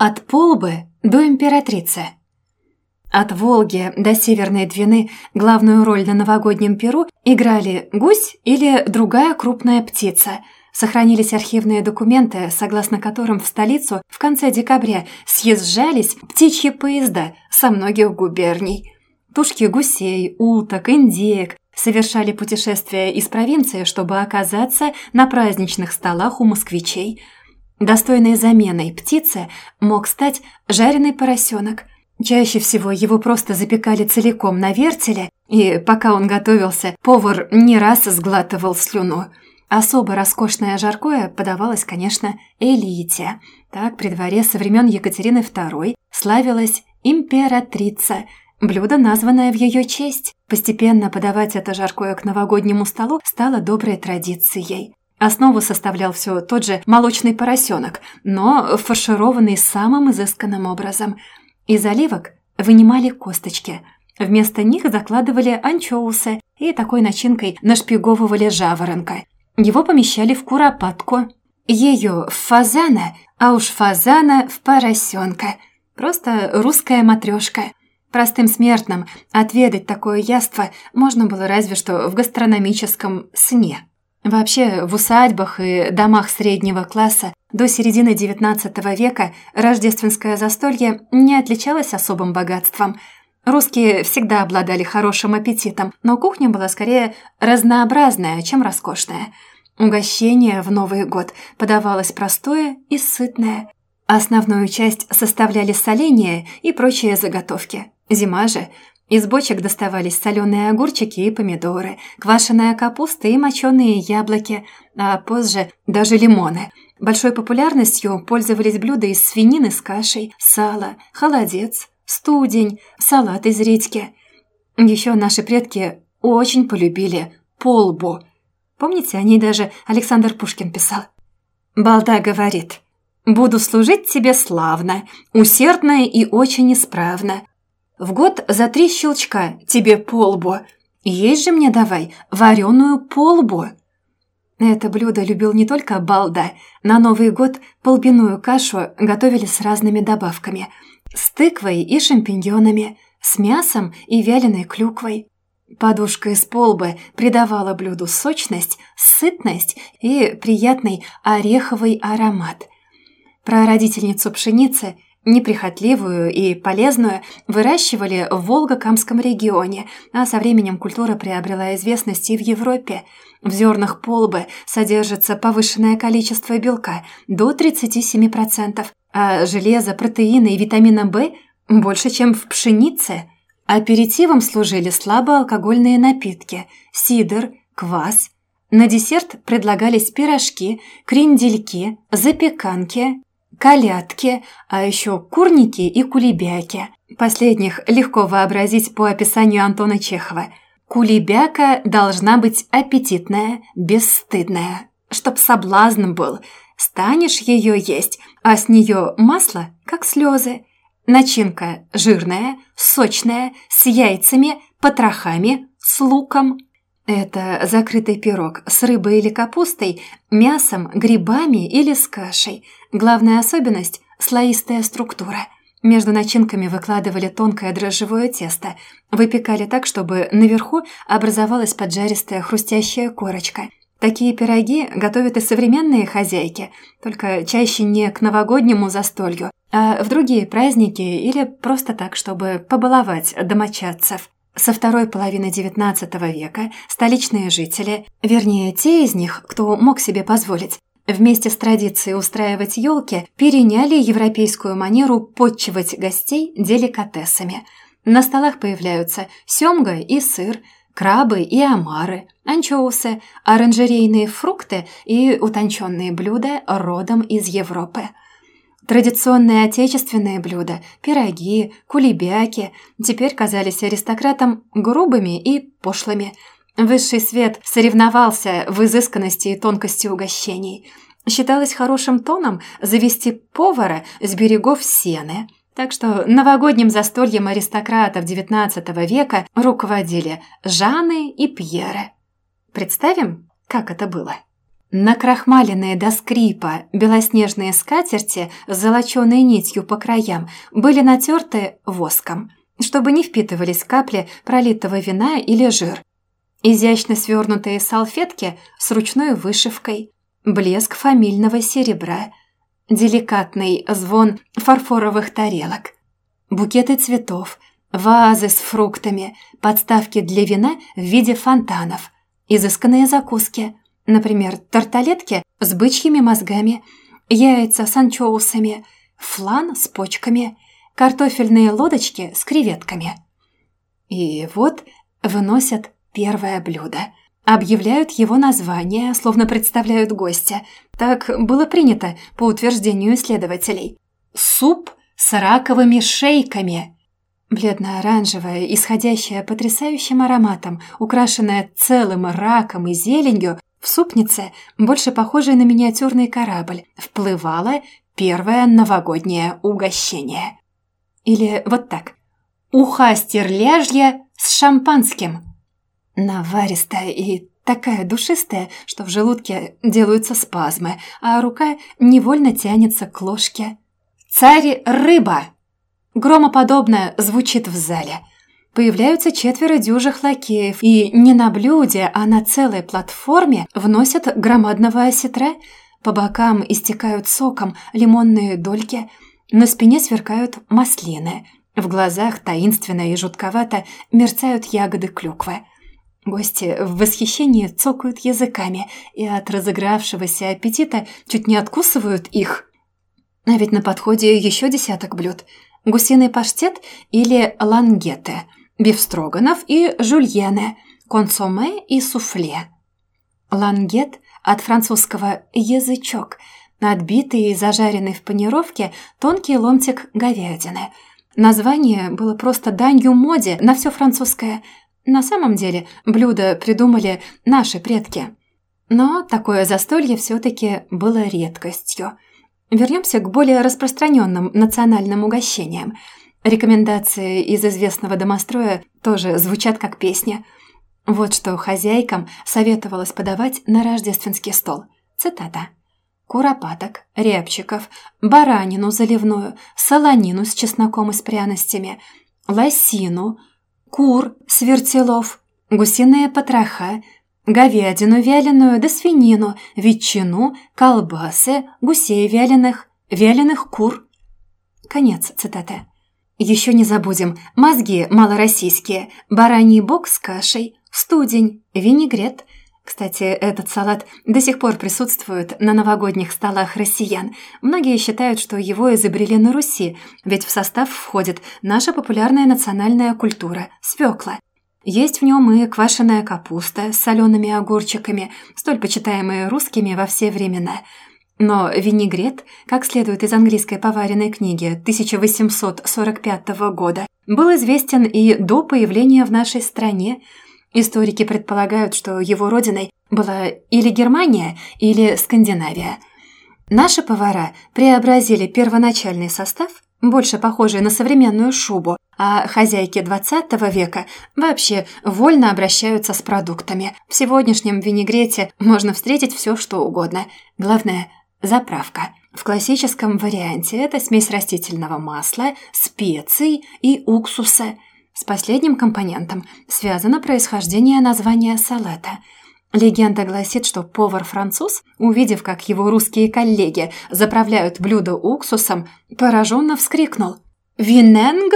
От Полбы до императрицы. От Волги до Северной Двины главную роль на новогоднем Перу играли гусь или другая крупная птица. Сохранились архивные документы, согласно которым в столицу в конце декабря съезжались птичьи поезда со многих губерний. Тушки гусей, уток, индеек совершали путешествия из провинции, чтобы оказаться на праздничных столах у москвичей – Достойной заменой птицы мог стать жареный поросенок. Чаще всего его просто запекали целиком на вертеле, и пока он готовился, повар не раз сглатывал слюну. Особо роскошное жаркое подавалось, конечно, элите. Так при дворе со времен Екатерины II славилась императрица, блюдо, названное в ее честь. Постепенно подавать это жаркое к новогоднему столу стало доброй традицией. Основу составлял все тот же молочный поросенок, но фаршированный самым изысканным образом. Из оливок вынимали косточки. Вместо них закладывали анчоусы и такой начинкой нашпиговывали жаворонка. Его помещали в куропатку. Ее в фазана, а уж фазана в поросенка. Просто русская матрешка. Простым смертным отведать такое яство можно было разве что в гастрономическом сне. Вообще, в усадьбах и домах среднего класса до середины XIX века рождественское застолье не отличалось особым богатством. Русские всегда обладали хорошим аппетитом, но кухня была скорее разнообразная, чем роскошная. Угощение в Новый год подавалось простое и сытное. Основную часть составляли соленья и прочие заготовки. Зима же из бочек доставались соленые огурчики и помидоры, квашеная капуста и моченые яблоки, а позже даже лимоны. Большой популярностью пользовались блюда из свинины с кашей, сала, холодец, студень, салат из редьки. Еще наши предки очень полюбили полбу. Помните, о ней даже Александр Пушкин писал? Балда говорит «Буду служить тебе славно, усердно и очень исправно, в год за три щелчка тебе полбу. Есть же мне давай вареную полбу. Это блюдо любил не только Балда. На Новый год полбиную кашу готовили с разными добавками. С тыквой и шампиньонами, с мясом и вяленой клюквой. Подушка из полбы придавала блюду сочность, сытность и приятный ореховый аромат. Про родительницу пшеницы – Неприхотливую и полезную выращивали в Волго-Камском регионе, а со временем культура приобрела известность и в Европе. В зернах полбы содержится повышенное количество белка до 37%, а железа, протеина и витамина В больше, чем в пшенице. Аперитивом служили слабоалкогольные напитки – сидр, квас. На десерт предлагались пирожки, крендельки, запеканки, колядки, а еще курники и кулебяки. Последних легко вообразить по описанию Антона Чехова. Кулебяка должна быть аппетитная, бесстыдная, чтоб соблазн был. Станешь ее есть, а с нее масло, как слезы. Начинка жирная, сочная, с яйцами, потрохами, с луком. Это закрытый пирог с рыбой или капустой, мясом, грибами или с кашей. Главная особенность – слоистая структура. Между начинками выкладывали тонкое дрожжевое тесто, выпекали так, чтобы наверху образовалась поджаристая хрустящая корочка. Такие пироги готовят и современные хозяйки, только чаще не к новогоднему застолью, а в другие праздники или просто так, чтобы побаловать домочадцев. Со второй половины XIX века столичные жители, вернее, те из них, кто мог себе позволить, вместе с традицией устраивать елки, переняли европейскую манеру подчивать гостей деликатесами. На столах появляются семга и сыр, крабы и омары, анчоусы, оранжерейные фрукты и утонченные блюда родом из Европы – Традиционные отечественные блюда, пироги, кулебяки, теперь казались аристократам грубыми и пошлыми. Высший свет соревновался в изысканности и тонкости угощений. Считалось хорошим тоном завести повара с берегов Сены. Так что новогодним застольем аристократов XIX века руководили Жанны и Пьеры. Представим, как это было. Накрахмаленные до скрипа белоснежные скатерти с золоченой нитью по краям были натерты воском, чтобы не впитывались капли пролитого вина или жир. Изящно свернутые салфетки с ручной вышивкой, блеск фамильного серебра, деликатный звон фарфоровых тарелок, букеты цветов, вазы с фруктами, подставки для вина в виде фонтанов, изысканные закуски – Например, тарталетки с бычьими мозгами, яйца с анчоусами, флан с почками, картофельные лодочки с креветками. И вот выносят первое блюдо. Объявляют его название, словно представляют гостя. Так было принято, по утверждению исследователей. Суп с раковыми шейками. Бледно-оранжевая, исходящая потрясающим ароматом, украшенная целым раком и зеленью, в супнице, больше похожей на миниатюрный корабль, вплывало первое новогоднее угощение. Или вот так. Уха стерляжья с шампанским. Наваристая и такая душистая, что в желудке делаются спазмы, а рука невольно тянется к ложке. «Царь рыба!» Громоподобно звучит в зале – Появляются четверо дюжих лакеев, и не на блюде, а на целой платформе вносят громадного осетра. По бокам истекают соком лимонные дольки, на спине сверкают маслины, в глазах таинственно и жутковато мерцают ягоды клюквы. Гости в восхищении цокают языками и от разыгравшегося аппетита чуть не откусывают их. А ведь на подходе еще десяток блюд. Гусиный паштет или лангеты – бифстроганов и жульены, консоме и суфле. Лангет от французского «язычок», отбитый и зажаренный в панировке тонкий ломтик говядины. Название было просто данью моде на все французское. На самом деле блюдо придумали наши предки. Но такое застолье все-таки было редкостью. Вернемся к более распространенным национальным угощениям – Рекомендации из известного домостроя тоже звучат как песня. Вот что хозяйкам советовалось подавать на рождественский стол. Цитата. Куропаток, рябчиков, баранину заливную, солонину с чесноком и с пряностями, лосину, кур с вертелов, гусиные потроха, говядину вяленую да свинину, ветчину, колбасы, гусей вяленых, вяленых кур. Конец цитаты. Еще не забудем мозги малороссийские, бараний бок с кашей, студень, винегрет. Кстати, этот салат до сих пор присутствует на новогодних столах россиян. Многие считают, что его изобрели на Руси, ведь в состав входит наша популярная национальная культура – свекла. Есть в нем и квашеная капуста с солеными огурчиками, столь почитаемые русскими во все времена – но винегрет, как следует из английской поваренной книги 1845 года, был известен и до появления в нашей стране. Историки предполагают, что его родиной была или Германия, или Скандинавия. Наши повара преобразили первоначальный состав, больше похожий на современную шубу, а хозяйки 20 века вообще вольно обращаются с продуктами. В сегодняшнем винегрете можно встретить все, что угодно. Главное – Заправка. В классическом варианте это смесь растительного масла, специй и уксуса. С последним компонентом связано происхождение названия салата. Легенда гласит, что повар-француз, увидев, как его русские коллеги заправляют блюдо уксусом, пораженно вскрикнул «Виненг?»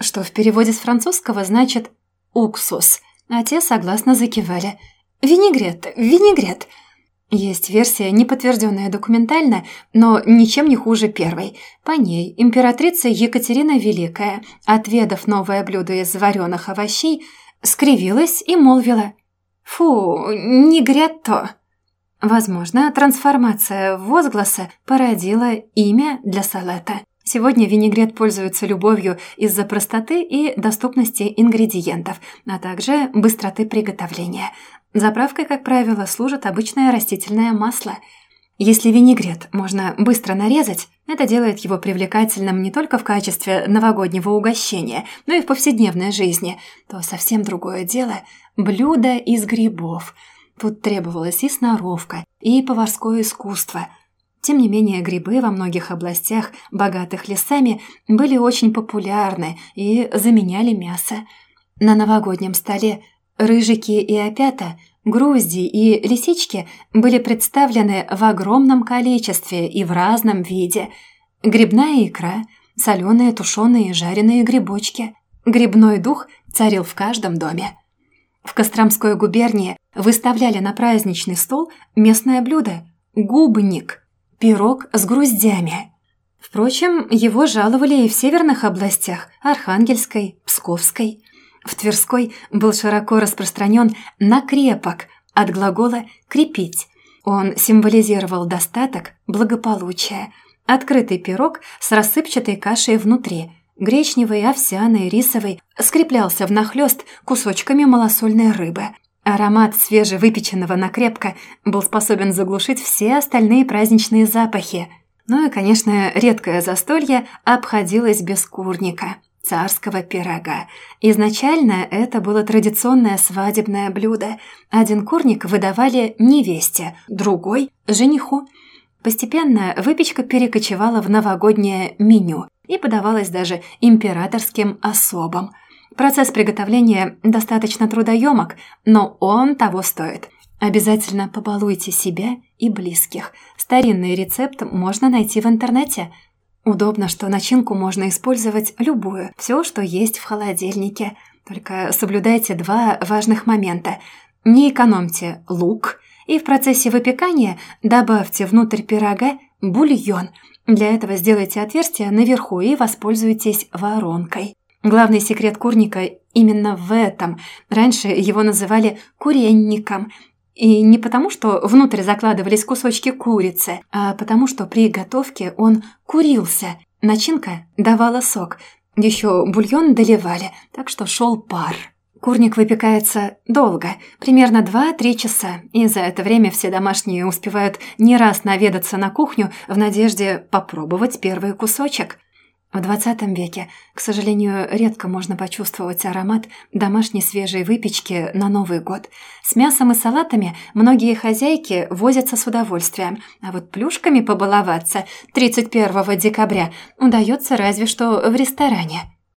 что в переводе с французского значит «уксус», а те согласно закивали «Винегрет, винегрет», есть версия, не подтвержденная документально, но ничем не хуже первой. По ней императрица Екатерина Великая, отведав новое блюдо из вареных овощей, скривилась и молвила «Фу, не грятто». Возможно, трансформация возгласа породила имя для салата. Сегодня винегрет пользуется любовью из-за простоты и доступности ингредиентов, а также быстроты приготовления. Заправкой, как правило, служит обычное растительное масло. Если винегрет можно быстро нарезать, это делает его привлекательным не только в качестве новогоднего угощения, но и в повседневной жизни, то совсем другое дело – блюдо из грибов. Тут требовалась и сноровка, и поварское искусство. Тем не менее, грибы во многих областях, богатых лесами, были очень популярны и заменяли мясо. На новогоднем столе рыжики и опята, грузди и лисички были представлены в огромном количестве и в разном виде. Грибная икра, соленые, тушеные и жареные грибочки. Грибной дух царил в каждом доме. В Костромской губернии выставляли на праздничный стол местное блюдо – губник, пирог с груздями. Впрочем, его жаловали и в северных областях – Архангельской, Псковской – в Тверской был широко распространен накрепок от глагола «крепить». Он символизировал достаток, благополучие. Открытый пирог с рассыпчатой кашей внутри, гречневый, овсяный, рисовый, скреплялся внахлёст кусочками малосольной рыбы. Аромат свежевыпеченного накрепка был способен заглушить все остальные праздничные запахи. Ну и, конечно, редкое застолье обходилось без курника царского пирога. Изначально это было традиционное свадебное блюдо. Один курник выдавали невесте, другой – жениху. Постепенно выпечка перекочевала в новогоднее меню и подавалась даже императорским особам. Процесс приготовления достаточно трудоемок, но он того стоит. Обязательно побалуйте себя и близких. Старинный рецепт можно найти в интернете – Удобно, что начинку можно использовать любую, все, что есть в холодильнике. Только соблюдайте два важных момента. Не экономьте лук, и в процессе выпекания добавьте внутрь пирога бульон. Для этого сделайте отверстие наверху и воспользуйтесь воронкой. Главный секрет курника именно в этом. Раньше его называли куренником – и не потому, что внутрь закладывались кусочки курицы, а потому, что при готовке он курился. Начинка давала сок. Еще бульон доливали, так что шел пар. Курник выпекается долго, примерно 2-3 часа, и за это время все домашние успевают не раз наведаться на кухню в надежде попробовать первый кусочек. В XX веке, к сожалению, редко можно почувствовать аромат домашней свежей выпечки на Новый год. С мясом и салатами многие хозяйки возятся с удовольствием, а вот плюшками побаловаться 31 декабря удается разве что в ресторане.